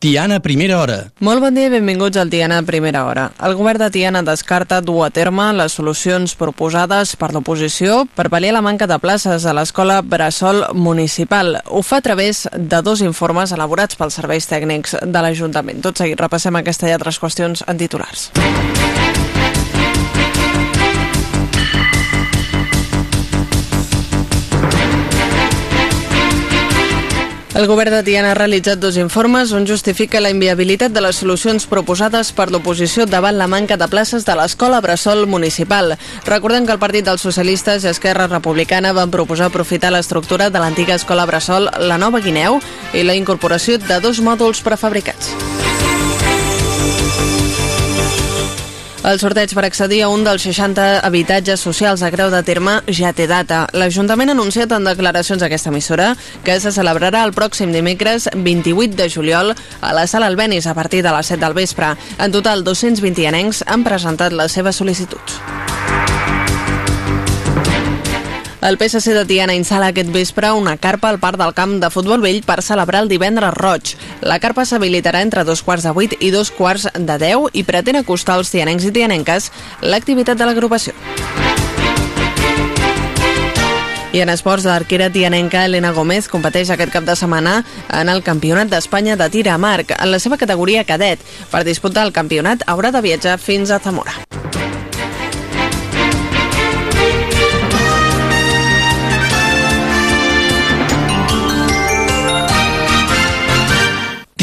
Tiana, primera hora. Molt bon dia i benvinguts al Tiana Primera Hora. El govern de Tiana descarta dur a terme les solucions proposades per l'oposició per pal·liar la manca de places a l'escola Bressol Municipal. Ho fa a través de dos informes elaborats pels serveis tècnics de l'Ajuntament. Tot seguit repassem aquesta i altres qüestions en titulars. El govern de Tiana ha realitzat dos informes on justifica la inviabilitat de les solucions proposades per l'oposició davant la manca de places de l'escola Bressol Municipal. Recordem que el Partit dels Socialistes i Esquerra Republicana van proposar aprofitar l'estructura de l'antiga escola Bressol La Nova Guineu i la incorporació de dos mòduls prefabricats. El sorteig per accedir a un dels 60 habitatges socials a Creu de Terme ja té data. L'Ajuntament ha anunciat en declaracions aquesta emissora que se celebrarà el pròxim dimecres 28 de juliol a la Sala Albenis a partir de les 7 del vespre. En total, 220 anencs han presentat les seves sol·licituds. El PSC de Tiana instal·la aquest vespre una carpa al Parc del Camp de Futbol Vell per celebrar el divendres roig. La carpa s'habilitarà entre dos quarts de vuit i dos quarts de deu i pretén acostar als tianencs i tianenques l'activitat de l'agrupació. I en esports, l'arquera tianenca Elena Gómez competeix aquest cap de setmana en el Campionat d'Espanya de tir a marc en la seva categoria cadet. Per disputar el campionat haurà de viatjar fins a Zamora.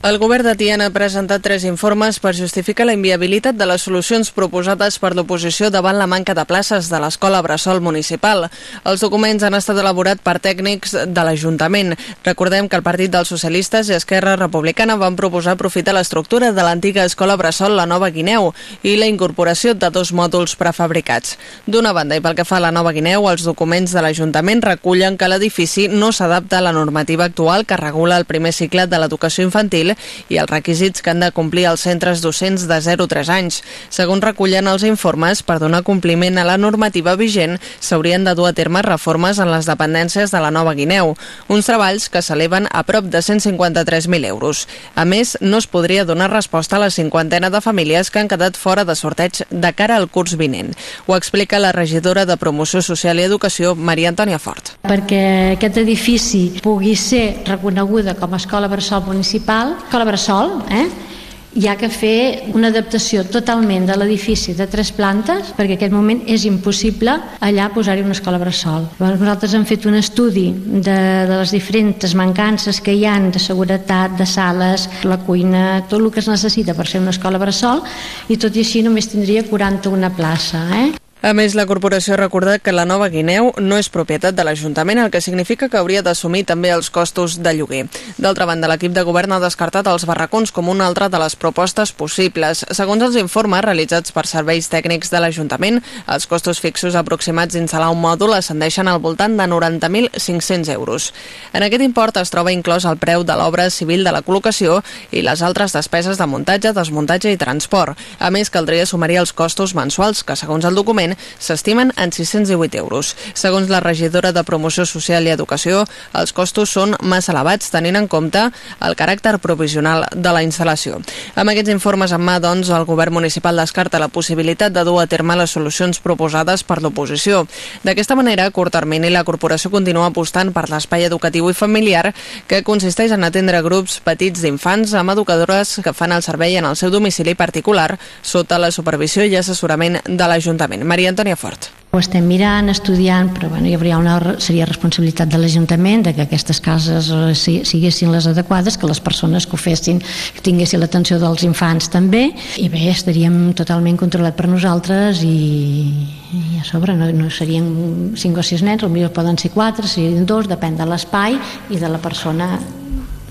El govern de Tiana ha presentat tres informes per justificar la inviabilitat de les solucions proposades per l'oposició davant la manca de places de l'escola Bressol Municipal. Els documents han estat elaborats per tècnics de l'Ajuntament. Recordem que el Partit dels Socialistes i Esquerra Republicana van proposar aprofitar l'estructura de l'antiga escola Bressol La Nova Guineu i la incorporació de dos mòduls prefabricats. D'una banda, i pel que fa a la Nova Guineu, els documents de l'Ajuntament recullen que l'edifici no s'adapta a la normativa actual que regula el primer cicle de l'educació infantil i els requisits que han de complir els centres docents de 0 a 3 anys. Segons recullen els informes, per donar compliment a la normativa vigent, s'haurien de dur a terme reformes en les dependències de la Nova Guineu, uns treballs que s'eleven a prop de 153.000 euros. A més, no es podria donar resposta a la cinquantena de famílies que han quedat fora de sorteig de cara al curs vinent. Ho explica la regidora de Promoció Social i Educació, Maria Antònia Fort. Perquè aquest edifici pugui ser reconeguda com a escola bressol municipal, escola bressol, eh? hi ha que fer una adaptació totalment de l'edifici de tres plantes perquè en aquest moment és impossible allà posar-hi una escola bressol. Llavors nosaltres hem fet un estudi de, de les diferents mancances que hi han de seguretat, de sales, la cuina, tot el que es necessita per ser una escola bressol i tot i així només tindria 41 plaça. Eh? A més, la corporació ha recordat que la nova Guineu no és propietat de l'Ajuntament, el que significa que hauria d'assumir també els costos de lloguer. D'altra banda, l'equip de govern ha descartat els barracons com una altra de les propostes possibles. Segons els informes realitzats per serveis tècnics de l'Ajuntament, els costos fixos aproximats d'instal·lar un mòdul ascendeixen al voltant de 90.500 euros. En aquest import es troba inclòs el preu de l'obra civil de la col·locació i les altres despeses de muntatge, desmuntatge i transport. A més, caldria sumar els costos mensuals, que segons el document s'estimen en 618 euros. Segons la regidora de Promoció Social i Educació, els costos són massa elevats tenint en compte el caràcter provisional de la instal·lació. Amb aquests informes en mà, doncs, el govern municipal descarta la possibilitat de dur a terme les solucions proposades per l'oposició. D'aquesta manera, a curt termini, la corporació continua apostant per l'espai educatiu i familiar que consisteix en atendre grups petits d'infants amb educadores que fan el servei en el seu domicili particular sota la supervisió i assessorament de l'Ajuntament. Maria Antònia Fort. Ho estem mirant, estudiant, però bueno, hi hauria una, seria responsabilitat de l'Ajuntament de que aquestes cases eh, siguessin les adequades, que les persones que ho fessin que tinguessin l'atenció dels infants també, i bé, estaríem totalment controlat per nosaltres i, i a sobre no, no serien cinc o sis nens, potser poden ser quatre, serien dos, depèn de l'espai i de la persona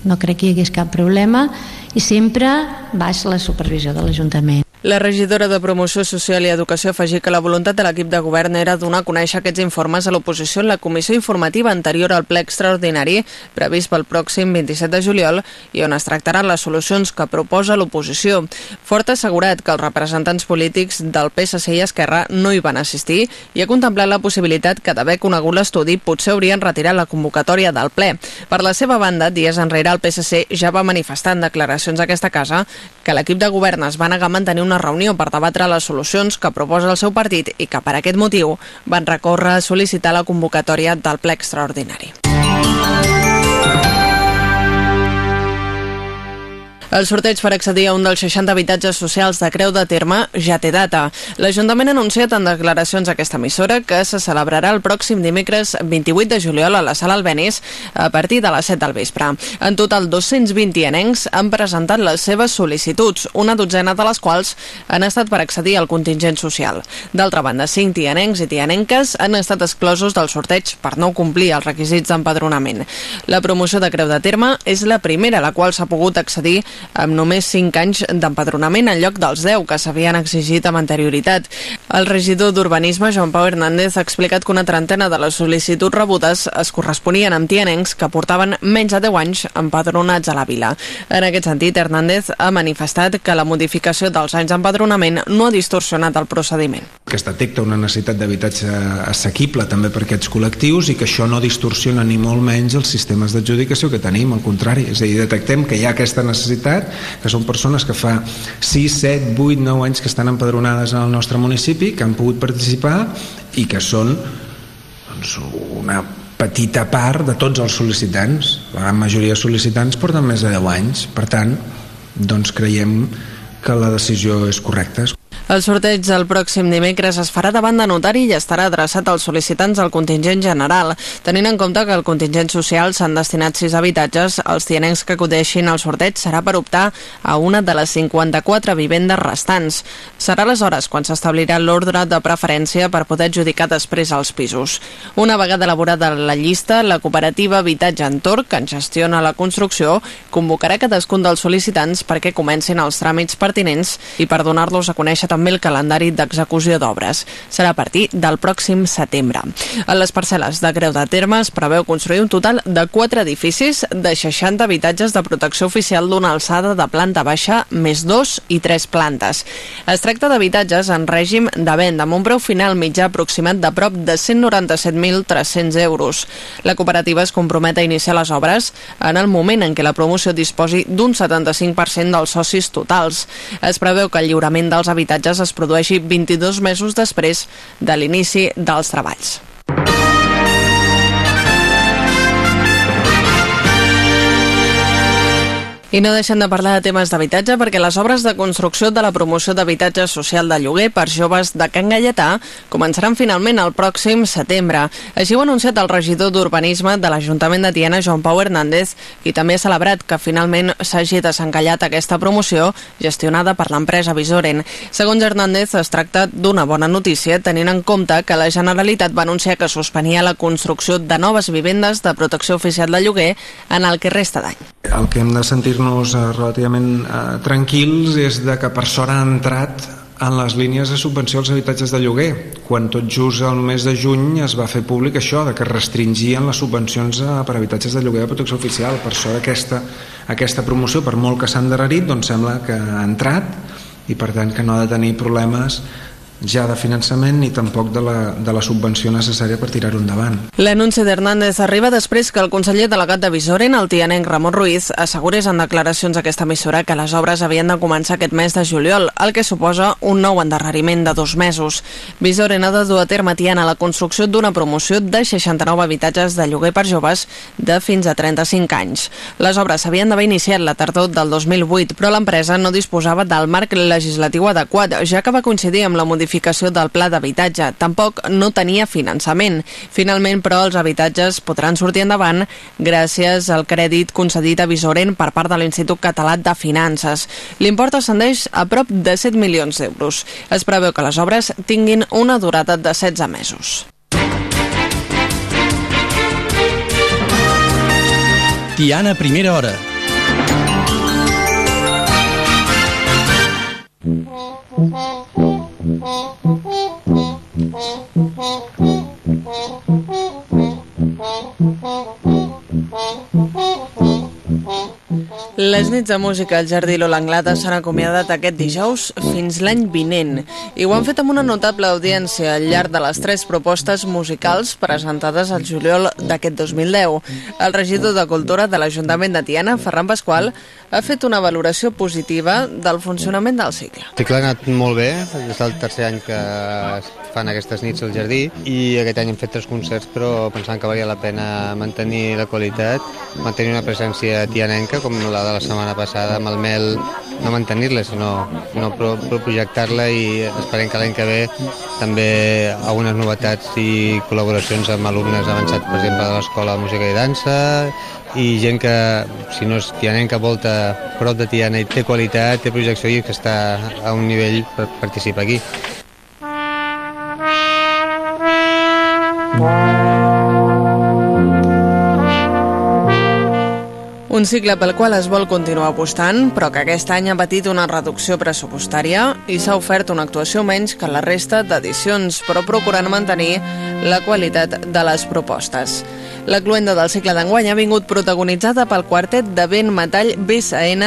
no crec que hi hagués cap problema i sempre baix la supervisió de l'Ajuntament. La regidora de Promoció Social i Educació afegí que la voluntat de l'equip de govern era donar a conèixer aquests informes a l'oposició en la comissió informativa anterior al ple extraordinari previst pel pròxim 27 de juliol i on es tractaran les solucions que proposa l'oposició. Fort assegurat que els representants polítics del PSC i Esquerra no hi van assistir i ha contemplat la possibilitat que d'haver conegut l'estudi potser haurien retirat la convocatòria del ple. Per la seva banda, dies enrere el PSC ja va manifestar en declaracions a aquesta casa que l'equip de govern es va negar a mantenir una reunió per debatre les solucions que proposa el seu partit i que per aquest motiu van recórrer a sol·licitar la convocatòria del ple extraordinari. El sorteig per accedir a un dels 60 habitatges socials de Creu de Terme ja té data. L'Ajuntament ha anunciat en declaracions a aquesta emissora que se celebrarà el pròxim dimecres 28 de juliol a la Sala Albenis a partir de les 7 del vespre. En total, 220 anencs han presentat les seves sol·licituds, una dotzena de les quals han estat per accedir al contingent social. D'altra banda, 5 tianencs i tianenques han estat exclosos del sorteig per no complir els requisits d'empadronament. La promoció de Creu de Terme és la primera a la qual s'ha pogut accedir amb només 5 anys d'empadronament en lloc dels 10 que s'havien exigit amb anterioritat. El regidor d'Urbanisme, Joan Pau Hernández, ha explicat que una trentena de les sol·licituds rebudes es corresponien amb tianencs que portaven menys de 10 anys empadronats a la vila. En aquest sentit, Hernández ha manifestat que la modificació dels anys d'empadronament no ha distorsionat el procediment. Que es detecta una necessitat d'habitatge assequible també per aquests col·lectius i que això no distorsiona ni molt menys els sistemes d'adjudicació que tenim, al contrari, és a dir, detectem que hi ha aquesta necessitat veritat, que són persones que fa 6, 7, 8, 9 anys que estan empadronades en el nostre municipi, que han pogut participar i que són doncs, una petita part de tots els sol·licitants. La gran majoria de sol·licitants porten més de 10 anys. Per tant, doncs creiem que la decisió és correcta. El sorteig del pròxim dimecres es farà davant de notari i estarà adreçat als sol·licitants del contingent general. Tenint en compte que el contingent social s'han destinat sis habitatges, els tianencs que acudeixin al sorteig serà per optar a una de les 54 vivendes restants. Serà aleshores quan s'establirà l'ordre de preferència per poder adjudicar després els pisos. Una vegada elaborada la llista, la cooperativa Habitatge Entorn, que en gestiona la construcció, convocarà cadascun dels sol·licitants perquè comencin els tràmits pertinents i per donar-los a conèixer també també el calendari d'execució d'obres. Serà a partir del pròxim setembre. A les parcel·les de Creu de Terme es preveu construir un total de 4 edificis de 60 habitatges de protecció oficial d'una alçada de planta baixa més 2 i 3 plantes. Es tracta d'habitatges en règim de venda amb un preu final mitjà aproximat de prop de 197.300 euros. La cooperativa es compromet a iniciar les obres en el moment en què la promoció disposi d'un 75% dels socis totals. Es preveu que el lliurament dels habitatges es produeixi 22 mesos després de l'inici dels treballs. I no deixem de parlar de temes d'habitatge perquè les obres de construcció de la promoció d'habitatge social de lloguer per joves de Can Galletà començaran finalment el pròxim setembre. Així ho ha anunciat el regidor d'Urbanisme de l'Ajuntament de Tiana, Joan Pau Hernández, i també ha celebrat que finalment s'hagi desencallat aquesta promoció gestionada per l'empresa Visoren. Segons Hernández, es tracta d'una bona notícia tenint en compte que la Generalitat va anunciar que suspenia la construcció de noves vivendes de protecció oficial de lloguer en el que resta d'any. El que hem de sentir sentir-nos eh, relativament eh, tranquils és de que per sort ha entrat en les línies de subvenció als habitatges de lloguer, quan tot just el mes de juny es va fer públic això, de que restringien les subvencions a, per habitatges de lloguer de protecció oficial. Per sort aquesta, aquesta promoció, per molt que s'ha endarrerit, doncs sembla que ha entrat i per tant que no ha de tenir problemes ja de finançament ni tampoc de la, de la subvenció necessària per tirar-ho endavant. L'anunci d'Hernández arriba després que el conseller delegat de Visoren, el tianenc Ramon Ruiz, assegurés en declaracions aquesta emissora que les obres havien de començar aquest mes de juliol, el que suposa un nou endarreriment de dos mesos. Visoren ha de dur a terme Tiana la construcció d'una promoció de 69 habitatges de lloguer per joves de fins a 35 anys. Les obres s'havien d'haver iniciat la tardor del 2008, però l'empresa no disposava del marc legislatiu adequat, ja que va coincidir amb la modificació modificació del pla d'habitatge. Tampoc no tenia finançament. Finalment, però, els habitatges podran sortir endavant gràcies al crèdit concedit a Visoren per part de l'Institut Català de Finances. L'import ascendeix a prop de 7 milions d'euros. Es preveu que les obres tinguin una durada de 16 mesos. Tiana, primera hora. Thank you. Les nits de música al Jardí Lola Anglada s'han acomiadat aquest dijous fins l'any vinent i ho han fet amb una notable audiència al llarg de les tres propostes musicals presentades al juliol d'aquest 2010. El regidor de Cultura de l'Ajuntament de Tiana, Ferran Pasqual, ha fet una valoració positiva del funcionament del cicle. El cicle ha anat molt bé, és el tercer any que fan aquestes nits al jardí i aquest any hem fet tres concerts però pensant que valia la pena mantenir la qualitat, mantenir una presència tianenca com la de la setmana passada amb el Mel, no mantenir-la sinó no pro, pro projectar-la i esperem que l'any que ve també algunes novetats i col·laboracions amb alumnes avançats per exemple de l'Escola de Música i Dansa i gent que, si no és tianenca, volta prop de Tiana i té qualitat, té projecció i que està a un nivell per participar aquí. Un cicle pel qual es vol continuar apostant, però que aquest any ha patit una reducció pressupostària i s'ha ofert una actuació menys que la resta d'edicions, però procurant mantenir la qualitat de les propostes. La cluenda del cicle d'enguany ha vingut protagonitzada pel quartet de vent metall BSN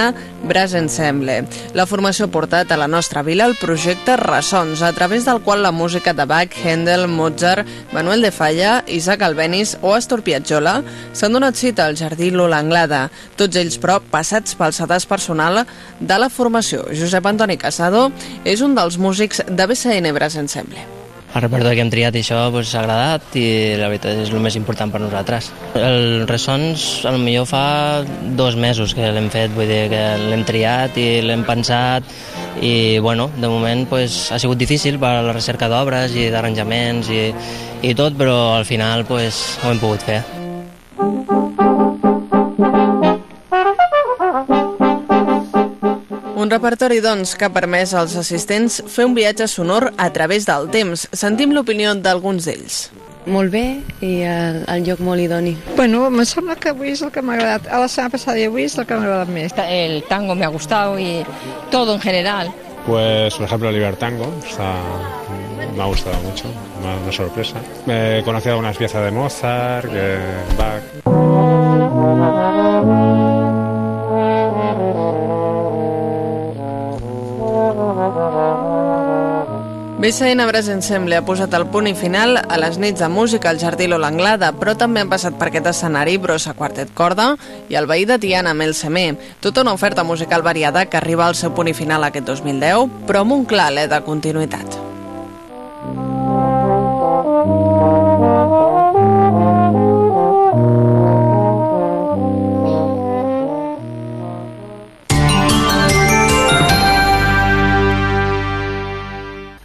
Brass Ensemble. La formació ha portat a la nostra vila el projecte Ressons, a través del qual la música de Bach, Handel, Mozart, Manuel de Falla, Isaac Albenis o Astor Piazzolla s'han donat cita al Jardí Lola Anglada, tots ells, però, passats pel sedàs personal de la formació. Josep Antoni Casado és un dels músics de BSN Brass Ensemble. El repertori que hem triat i això pues, s'ha agradat i la veritat és el més important per nosaltres. El Ressons millor fa dos mesos que l'hem fet, vull dir que l'hem triat i l'hem pensat i bueno, de moment pues, ha sigut difícil per la recerca d'obres i d'arranjaments i, i tot, però al final pues, ho hem pogut fer. Un repertori, doncs, que ha permès als assistents fer un viatge sonor a través del temps. Sentim l'opinió d'alguns d'ells. Molt bé i el, el lloc molt idoni. Bueno, me sembla que avui és el que m'ha agradat. A la setmana passada i avui és el que m'ha agradat més. El tango me ha gustado y todo en general. Pues, por ejemplo, el Libertango está, me ha gustado mucho, una, una sorpresa. He conocido algunas piezas de Mozart, que Bach. BSN Brass Ensemble ha posat el punt i final a les nits de música al Jardí Lola Anglada, però també han passat per aquest escenari Brossa Quartet Corda i el veí de Tiana Mel Semé. Tota una oferta musical variada que arriba al seu punt i final aquest 2010, però amb un clar alè de continuïtat.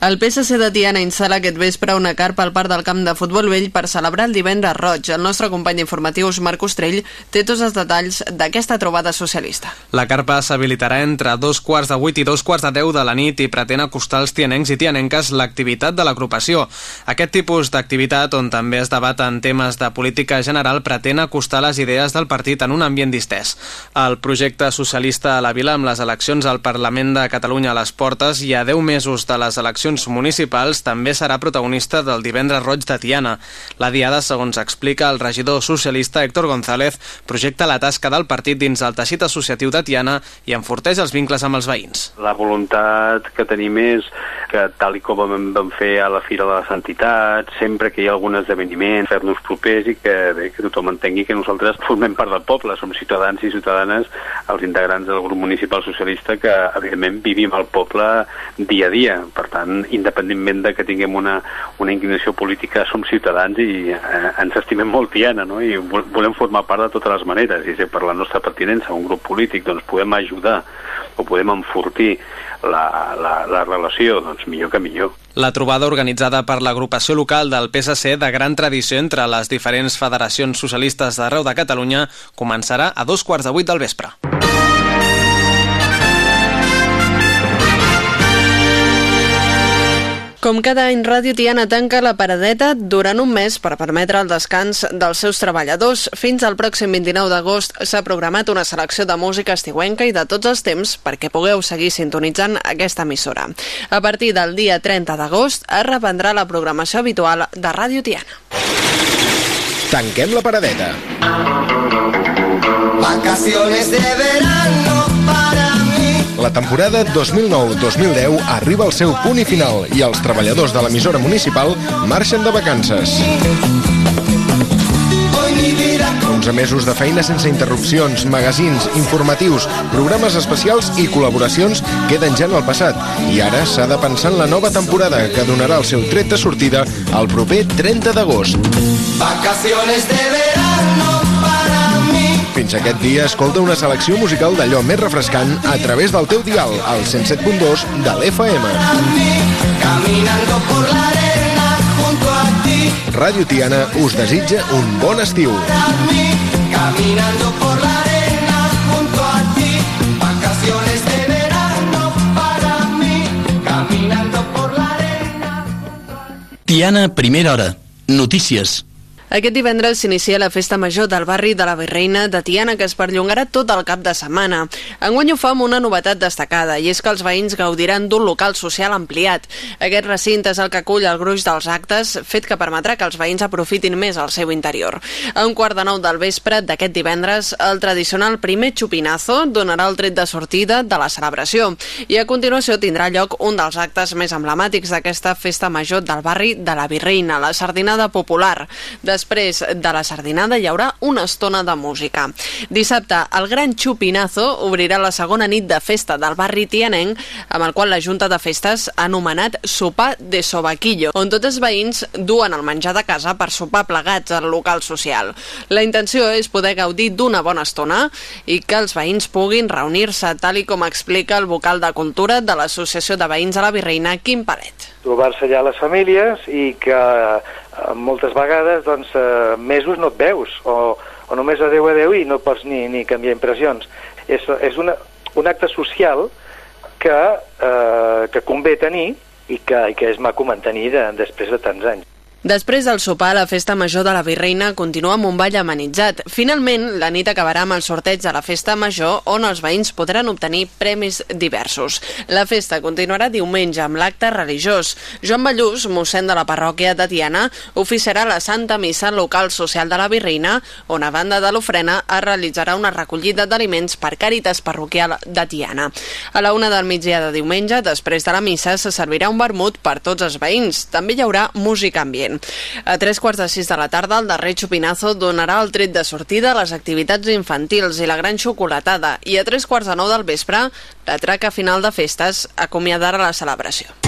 El PSC de Tiana instal·la aquest vespre una carpa al parc del camp de futbol vell per celebrar el divendres roig. El nostre company d'informatius, Marc Ostrell, té tots els detalls d'aquesta trobada socialista. La carpa s'habilitarà entre dos quarts de vuit i dos quarts de deu de la nit i pretén acostar als tianencs i tianenques l'activitat de l'agrupació. Aquest tipus d'activitat, on també es debaten temes de política general, pretén acostar les idees del partit en un ambient distès. El projecte socialista a la vila, amb les eleccions al Parlament de Catalunya a les portes i a 10 mesos de les eleccions eleccions municipals també serà protagonista del divendres roig de Tiana. La diada, segons explica el regidor socialista Héctor González, projecta la tasca del partit dins el teixit associatiu de Tiana i enforteix els vincles amb els veïns. La voluntat que tenim és que, tal i com vam fer a la Fira de les Entitats, sempre que hi ha algun esdeveniment, fer-nos propers i que, bé, que tothom entengui que nosaltres formem part del poble, som ciutadans i ciutadanes, els integrants del grup municipal socialista que, evidentment, vivim al poble dia a dia. Per tant, independentment de que tinguem una, una inclinació política, som ciutadans i eh, ens estimem molt Tiana, no? i volem formar part de totes les maneres, i si per la nostra pertinença a un grup polític doncs podem ajudar o podem enfortir la, la, la relació, doncs millor que millor. La trobada organitzada per l'agrupació local del PSC de gran tradició entre les diferents federacions socialistes d'arreu de Catalunya començarà a dos quarts de vuit del vespre. Com cada any, Ràdio Tiana tanca la paradeta durant un mes per permetre el descans dels seus treballadors. Fins al pròxim 29 d'agost s'ha programat una selecció de música estiuenca i de tots els temps perquè pugueu seguir sintonitzant aquesta emissora. A partir del dia 30 d'agost es reprendrà la programació habitual de Ràdio Tiana. Tanquem la paradeta. Vacaciones de verano. La temporada 2009-2010 arriba al seu punt i final i els treballadors de l'emissora municipal marxen de vacances. Hoy mi vida 11 mesos de feina sense interrupcions, magazins, informatius, programes especials i col·laboracions queden ja en el passat. I ara s'ha de pensar en la nova temporada, que donarà el seu tret de sortida el proper 30 d'agost. Vacaciones de verano. Fins aquest dia, escolta una selecció musical d'allò més refrescant a través del teu dial, al 107.2 de l'FM. Caminando por la arena junto a ti. Ràdio Tiana us desitja un bon estiu. Caminando por la arena junto a ti. Vacaciones de verano para mí. Caminando por la arena. Tiana, primera hora. Notícies. Aquest divendres s'inicia la festa major del barri de la Virreina de Tiana, que es perllongarà tot el cap de setmana. Enguany ho fa amb una novetat destacada, i és que els veïns gaudiran d'un local social ampliat. Aquest recinte és el que acull el gruix dels actes, fet que permetrà que els veïns aprofitin més el seu interior. A un quart de nou del vespre d'aquest divendres, el tradicional primer xupinazo donarà el tret de sortida de la celebració, i a continuació tindrà lloc un dels actes més emblemàtics d'aquesta festa major del barri de la Virreina, la sardinada popular. Després de la sardinada hi haurà una estona de música. Dissabte, el Gran Chupinazo obrirà la segona nit de festa del barri tianenc, amb el qual la Junta de Festes ha anomenat Sopar de Sobaquillo, on tots els veïns duen el menjar de casa per sopar plegats al local social. La intenció és poder gaudir d'una bona estona i que els veïns puguin reunir-se, tal i com explica el vocal de Cultura de l'Associació de Veïns a la Virreina, Quim Palet. trobar-se allà les famílies i que moltes vegades doncs, eh, mesos no et veus o, o només adeu adeu i no pots ni, ni canviar impressions. És, és una, un acte social que, eh, que convé tenir i que, i que és maco mantenir de, després de tants anys. Després del sopar, la festa major de la Virreina continua amb un ball amenitzat. Finalment, la nit acabarà amb el sorteig de la festa major, on els veïns podran obtenir premis diversos. La festa continuarà diumenge amb l'acte religiós. Joan Ballús, mossèn de la parròquia de Tiana, oficiarà la Santa Missa local social de la Virreina, on a banda de l'ofrena es realitzarà una recollida d'aliments per Càritas Parroquial de Tiana. A la una del migdia de diumenge, després de la missa, se servirà un vermut per tots els veïns. També hi haurà música ambient. A tres quarts de sis de la tarda, el darrer xupinazo donarà el tret de sortida a les activitats infantils i la gran xocolatada, i a tres quarts de nou del vespre, la traca final de festes acomiadarà la celebració.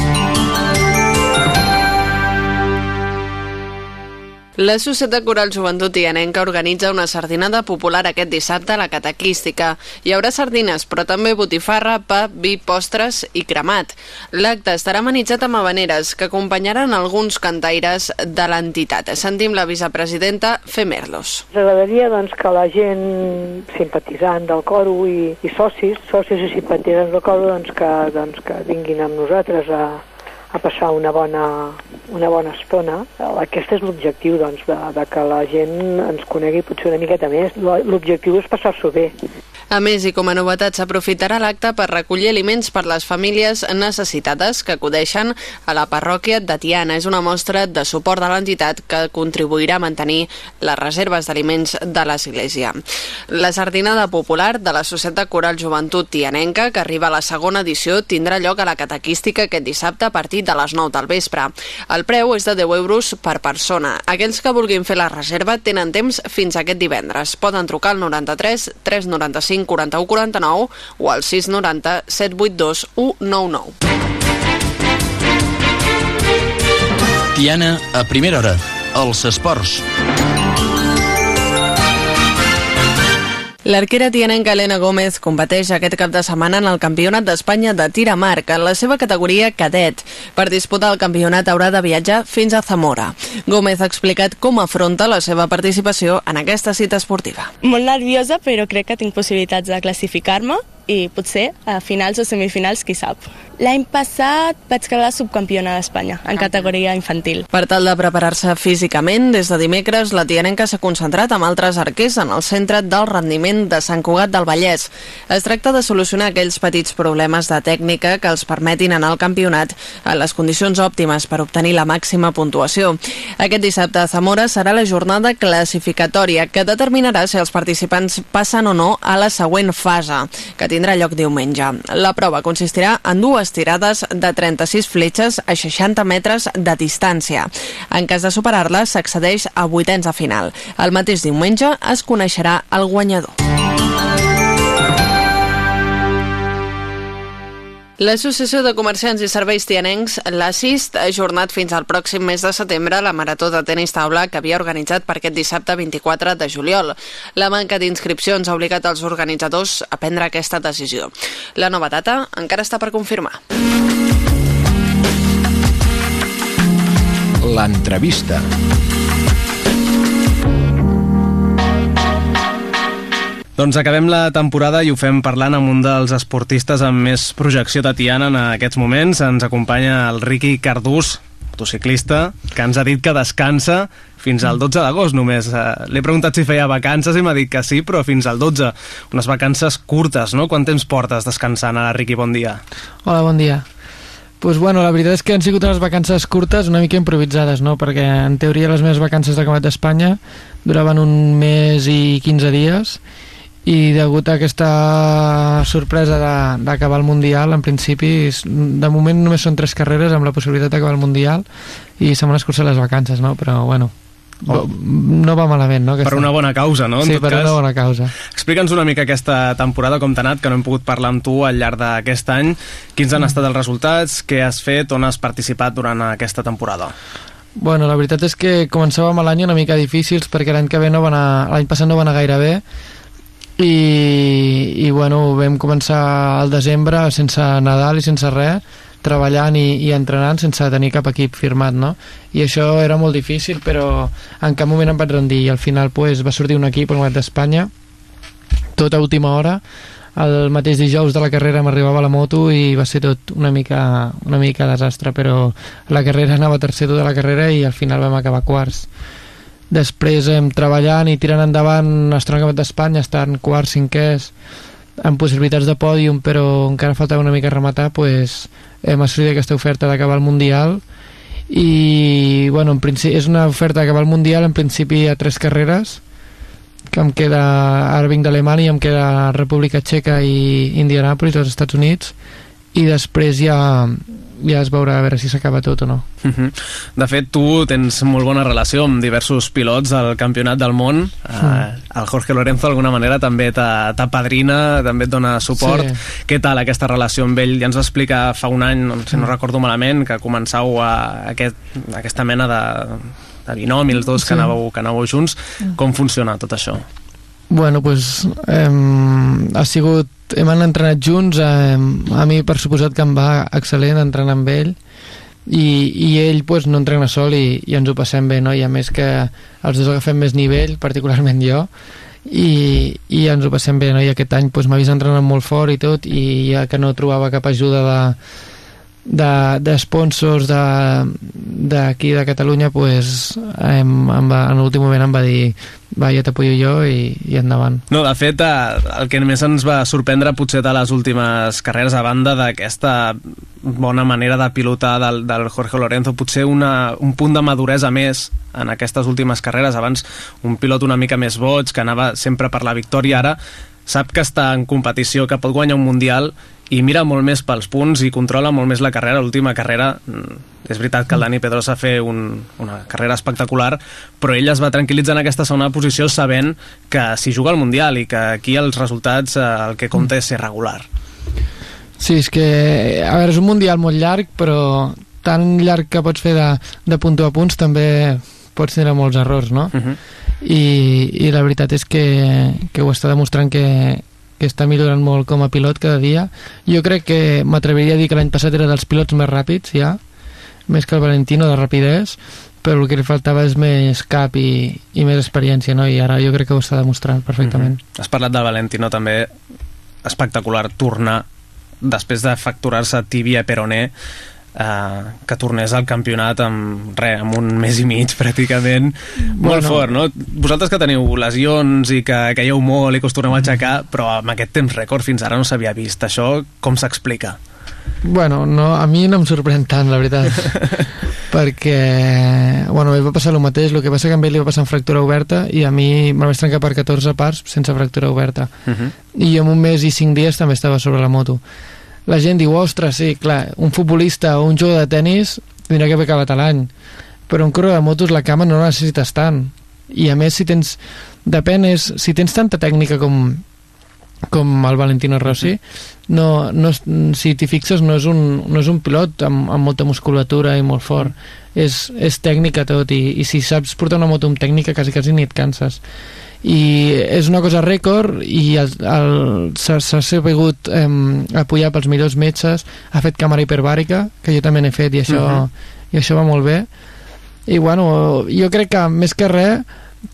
La Societat Coral Joventut Tianenca organitza una sardinada popular aquest dissabte a la Catequística. Hi haurà sardines, però també botifarra, pa, vi, postres i cremat. L'acte estarà amenitzat amb habaneres, que acompanyaran alguns cantaires de l'entitat. Sentim la vicepresidenta Femerlos. Ens agradaria doncs, que la gent simpatitzant del coro i, i socis, socis i simpatitzants del coro, doncs, que, doncs, que vinguin amb nosaltres a, a passar una bona, una bona estona. Aquest és l'objectiu, doncs, de, de que la gent ens conegui potser una miqueta més. L'objectiu és passar-s'ho bé. A més, i com a novetat, s'aprofitarà l'acte per recollir aliments per les famílies necessitades que acudeixen a la parròquia de Tiana. És una mostra de suport de l'entitat que contribuirà a mantenir les reserves d'aliments de l'Església. La sardinada popular de la Societat Coral Joventut Tianenca, que arriba a la segona edició, tindrà lloc a la catequística aquest dissabte a partir de les 9 del vespre. El preu és de 10 euros per persona. Aquells que vulguin fer la reserva tenen temps fins aquest divendres. Poden trucar al 93 395 41 49 o al 690 782 199. Tiana, a primera hora. Els esports. L'arquera tianenca Elena Gómez competeix aquest cap de setmana en el Campionat d'Espanya de tir amb en la seva categoria cadet. Per disputar el campionat haurà de viatjar fins a Zamora. Gómez ha explicat com afronta la seva participació en aquesta cita esportiva. Molt nerviosa, però crec que tinc possibilitats de classificar-me i potser a finals o semifinals, qui sap. L'any passat vaig quedar subcampiona d'Espanya en categoria infantil. Per tal de preparar-se físicament, des de dimecres la tianenca s'ha concentrat amb altres arquers en el centre del rendiment de Sant Cugat del Vallès. Es tracta de solucionar aquells petits problemes de tècnica que els permetin anar al campionat en les condicions òptimes per obtenir la màxima puntuació. Aquest dissabte a Zamora serà la jornada classificatòria que determinarà si els participants passen o no a la següent fase, que tindrà lloc diumenge. La prova consistirà en dues tirades de 36 fletxes a 60 metres de distància. En cas de superar-la, s'accedeix a vuitens de final. El mateix diumenge es coneixerà el guanyador. L'Associació de Comerciants i Serveis Tianencs, l'Assist, ha ajornat fins al pròxim mes de setembre la marató de tenis taula que havia organitzat per aquest dissabte 24 de juliol. La manca d'inscripcions ha obligat els organitzadors a prendre aquesta decisió. La nova data encara està per confirmar. L'entrevista. Doncs acabem la temporada i ho fem parlant amb un dels esportistes amb més projecció de Tiana en aquests moments. Ens acompanya el Riqui Cardús, motociclista, que ens ha dit que descansa fins al 12 d'agost només. Eh, L'he preguntat si feia vacances i m'ha dit que sí, però fins al 12. Unes vacances curtes, no? Quant temps portes descansant ara, Riqui? Bon dia. Hola, bon dia. Pues bueno, la veritat és que han sigut unes vacances curtes una mica improvisades, no? Perquè en teoria les meves vacances de Camat d'Espanya duraven un mes i 15 dies i degut a aquesta sorpresa d'acabar el Mundial, en principi, de moment només són tres carreres amb la possibilitat d'acabar el Mundial i se m'han escurçat les vacances, no? Però bueno, Oh. no va malament, no? Per una bona causa, no? En sí, tot per cas. una bona causa. Explica'ns una mica aquesta temporada, com t'ha anat, que no hem pogut parlar amb tu al llarg d'aquest any. Quins han estat els resultats? Què has fet? On has participat durant aquesta temporada? Bueno, la veritat és que començàvem l'any una mica difícils perquè l'any que ve no va anar, l'any passat no va anar gaire bé i, i bueno, vam començar al desembre sense Nadal i sense res treballant i, i entrenant sense tenir cap equip firmat, no? I això era molt difícil, però en cap moment em vaig rendir i al final pues, va sortir un equip, el Guat d'Espanya, tot a última hora, el mateix dijous de la carrera m'arribava la moto i va ser tot una mica, una mica desastre, però la carrera anava tercer tota la carrera i al final vam acabar quarts. Després, em treballant i tirant endavant, troba d'Espanya, estan quarts, cinquers, amb possibilitats de pòdium, però encara faltava una mica rematar, pues, hem assolit aquesta oferta d'acabar el Mundial i, bueno, en principi, és una oferta d'acabar el Mundial, en principi a tres carreres, que em queda, ara vinc d'Alemanya, em queda República Txeca i Indianapolis, als Estats Units, i després ja, ja es veurà a veure si s'acaba tot o no. Mhm. De fet, tu tens molt bona relació amb diversos pilots del campionat del món. Uh, el Jorge Lorenzo d'alguna manera també t'apadrina, també et dona suport. Sí. Què tal aquesta relació amb ell? Ja ens va explicar fa un any, no- si no recordo malament, que començau a aquest, aquesta mena de, de binomi, els dos que, Sí. anàveu, que anàveu junts. Com funciona tot això? Bueno, pues, hem, ha sigut, hem entrenat junts, hem, a mi per suposat que em va excel·lent entrenar amb ell i, i ell pues, no entrena sol i, i ens ho passem bé, no? i a més que els dos agafem més nivell, particularment jo, i, i ens ho passem bé, no? i aquest any pues, m'ha vist entrenant molt fort i tot, i ja que no trobava cap ajuda de, de, de sponsors d'aquí de, de Catalunya pues, em, em va, en l'últim moment em va dir va, ja t'apoyo jo i, i endavant No, de fet, eh, el que més ens va sorprendre potser de les últimes carreres a banda d'aquesta bona manera de pilotar del, del Jorge Lorenzo, potser una, un punt de maduresa més en aquestes últimes carreres. Abans un pilot una mica més boig, que anava sempre per la victòria, ara sap que està en competició, que pot guanyar un Mundial i mira molt més pels punts i controla molt més la carrera. L'última carrera, mm, és veritat que el Dani Pedrosa fer un, una carrera espectacular, però ell es va tranquil·litzar en aquesta segona posició sabent que si juga al Mundial i que aquí els resultats eh, el que compta és ser regular. Sí, és que, a veure, és un mundial molt llarg, però tan llarg que pots fer de, de punto a punts també pots tenir molts errors, no? Uh -huh. I, i la veritat és que, que ho està demostrant que, que està millorant molt com a pilot cada dia. Jo crec que m'atreviria a dir que l'any passat era dels pilots més ràpids, ja, més que el Valentino de rapidesa, però el que li faltava és més cap i, i més experiència, no? I ara jo crec que ho està demostrant perfectament. Uh -huh. Has parlat del Valentino també espectacular tornar després de facturar-se tibia peroné eh, que tornés al campionat amb, re, amb un mes i mig pràcticament molt Bueno. fort, no? Vosaltres que teniu lesions i que caieu molt i que us torneu a aixecar, però amb aquest temps rècord fins ara no s'havia vist. Això com s'explica? Bueno, no, a mi no em sorprèn tant, la veritat. perquè, bueno, va passar el mateix, el que passa que a ell li va passar amb fractura oberta i a mi me vaig trencar per 14 parts sense fractura oberta. Uh -huh. I en un mes i cinc dies també estava sobre la moto. La gent diu, ostres, sí, clar, un futbolista o un jugador de tennis tindrà que haver acabat l'any. Però un corredor de motos la cama no la necessites tant. I a més, si tens... Depèn, és, si tens tanta tècnica com, com el Valentino Rossi, no, no, si t'hi fixes no és un, no és un pilot amb, amb molta musculatura i molt fort és, és tècnica tot i, i si saps portar una moto amb tècnica quasi quasi ni et canses i és una cosa rècord i s'ha sabut eh, apoyar pels millors metges ha fet càmera hiperbàrica que jo també n'he fet i això, Mhm. i això va molt bé i bueno, jo crec que més que res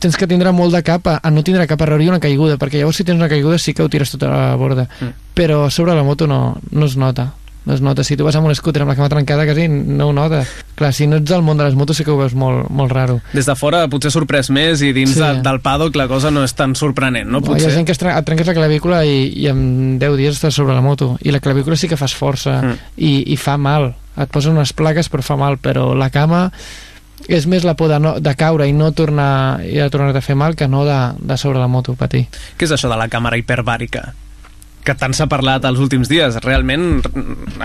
tens que tindre molt de cap a, a no tindre cap error i una caiguda, perquè llavors si tens una caiguda sí que ho tires tota la borda, Mm. però sobre la moto no, no es nota no es nota, si tu vas amb un scooter amb la cama trencada quasi no ho notes, clar, si no ets al món de les motos sí que ho veus molt, molt raro Des de fora potser sorprès més i dins Sí. de, del paddock la cosa no és tan sorprenent, no? Hi ha Potser. gent que et trenques la clavícula i, i en 10 dies estàs sobre la moto i la clavícula sí que fas força Mm. i, i fa mal, et posen unes plaques però fa mal, però la cama és més la por de, no, de caure i no tornar i de tornar a fer mal que no de, de sobre la moto patir. Què és això de la càmera hiperbàrica? Que tant s'ha parlat els últims dies. Realment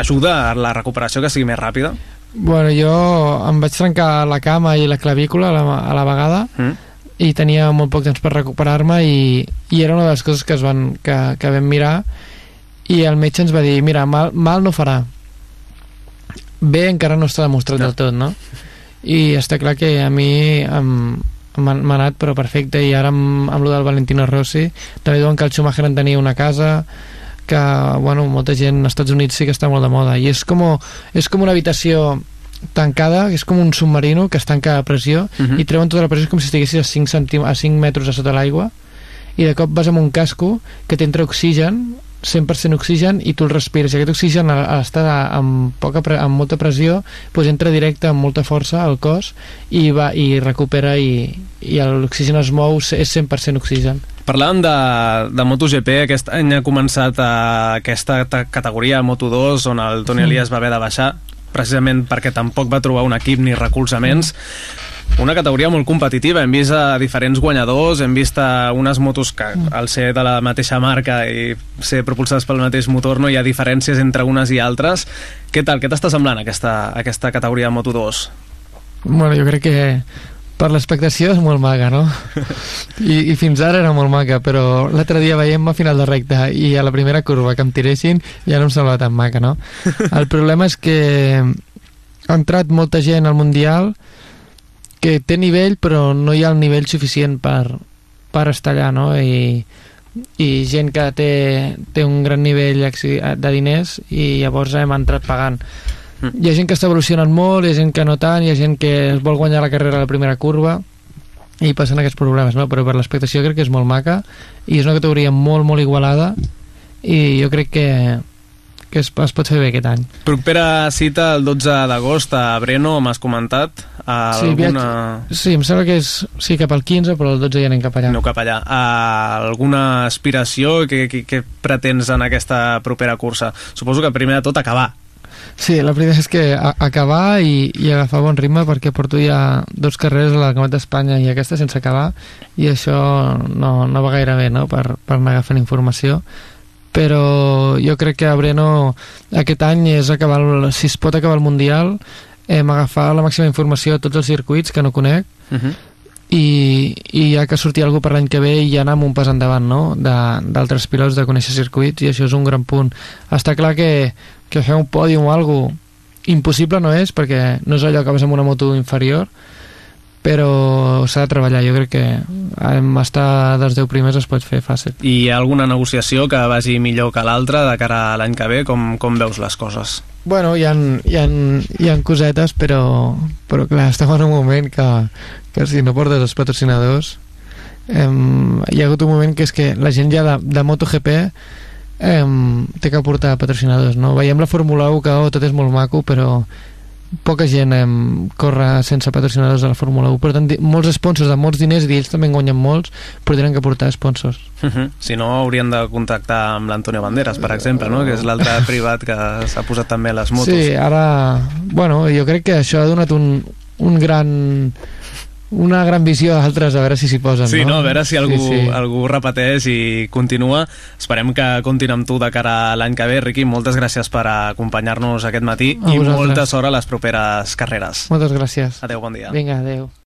ajuda a la recuperació que sigui més ràpida? Bueno, jo em vaig trencar la cama i la clavícula a la, a la vegada Mm? i tenia molt poc temps per recuperar-me i, i era una de les coses que, es van, que, que vam mirar i el metge ens va dir, mira, mal, mal no farà bé encara no està demostrat No. del tot, no? I està clar que a mi em, m'ha anat però perfecte i ara amb, amb lo del Valentino Rossi també diuen que el Schumacher en tenia una casa que, bueno, molta gent als Estats Units sí que està molt de moda i és com, és com una habitació tancada, és com un submarino que es tanca a pressió Mhm. i treuen tota la pressió com si estiguessis a 5, centim a 5 metres a sota l'aigua i de cop vas amb un casco que t'entra oxigen 100% oxigen i tu el respires. I aquest oxigen a, a estar amb, poca, pre- amb molta pressió doncs entra directe amb molta força al cos i, va, i recupera i, i l'oxigen es mou és 100% oxigen. Parlàvem de, de MotoGP, aquest any ha començat eh, aquesta ta- categoria Moto2 on el Toni. Elias va haver de baixar precisament perquè tampoc va trobar un equip ni recolzaments una categoria molt competitiva, hem vist a diferents guanyadors, hem vist a unes motos que al ser de la mateixa marca i ser propulsades pel mateix motor no hi ha diferències entre unes i altres què tal, què t'està semblant aquesta, aquesta categoria de Moto2? Bueno, jo crec que per l'expectació és molt maca, no? I, I fins ara era molt maca, però l'altre dia veiem a final de recta i a la primera curva que em tiressin ja no em semblava tan maca, no? El problema és que ha entrat molta gent al Mundial que té nivell però no hi ha el nivell suficient per, per estar allà, no? I, i gent que té, té un gran nivell de diners i llavors hem entrat pagant hi ha gent que està evolucionant molt, hi ha gent que no tant, hi ha gent que es vol guanyar la carrera a la primera curva i passen aquests problemes, no? però per l'expectació crec que és molt maca i és una categoria molt, molt igualada i jo crec que, que es, es pot fer bé aquest any. Propera cita el 12 d'agost a Breno, m'has comentat. A Sí, alguna... Sí, em sembla que és sí, cap al 15, però el 12 ja anem cap allà. Aneu cap allà. A alguna aspiració que, que, que pretens en aquesta propera cursa? Suposo que primer de tot acabar. Sí, la veritat és que a, acabar i, i agafar bon ritme perquè porto ja dos carreres a la Campionat d'Espanya i aquesta sense acabar i això no, no va gaire bé no? per, per anar agafant informació però jo crec que a Breno aquest any és acabar el, si es pot acabar el Mundial hem agafar la màxima informació a tots els circuits que no conec Uh -huh. i, i ja que sortir algú per l'any que ve i ja anar amb un pas endavant no? De- d'altres pilots de conèixer circuits i això és un gran punt està clar que, que fer un pòdium o alguna impossible no és perquè no és allò que vas amb una moto inferior però s'ha de treballar jo crec que amb estar dels 10 primers es pot fer fàcil I hi ha alguna negociació que vagi millor que l'altra de cara a l'any que ve? Com, com veus les coses? Bueno, hi ha, hi ha, hi ha cosetes, però, però clar, estem en un moment que, que si no portes els patrocinadors... Em, hi ha hagut un moment que és que la gent ja de, de MotoGP eh, té que aportar patrocinadors, no? Veiem la Fórmula 1 que oh, tot és molt maco, però poca gent eh, corre sense patrocinadors de la Fórmula 1 per tant molts sponsors de molts diners i ells també en guanyen molts però tenen que aportar sponsors Uh -huh. Si no, haurien de contactar amb l'Antonio Banderas, per exemple, no? que és l'altre privat que s'ha posat també a les motos. sí, ara bueno, jo crec que això ha donat un, un gran una gran visió a altres a veure si s'hi posen Sí, no? no? a veure si algú, sí, sí. algú repeteix i continua. Esperem que comptin amb tu de cara a l'any que ve. Riqui, moltes gràcies per acompanyar-nos aquest matí A i vosaltres. molta sort a les properes carreres. moltes gràcies Adéu, bon dia. vinga, adeu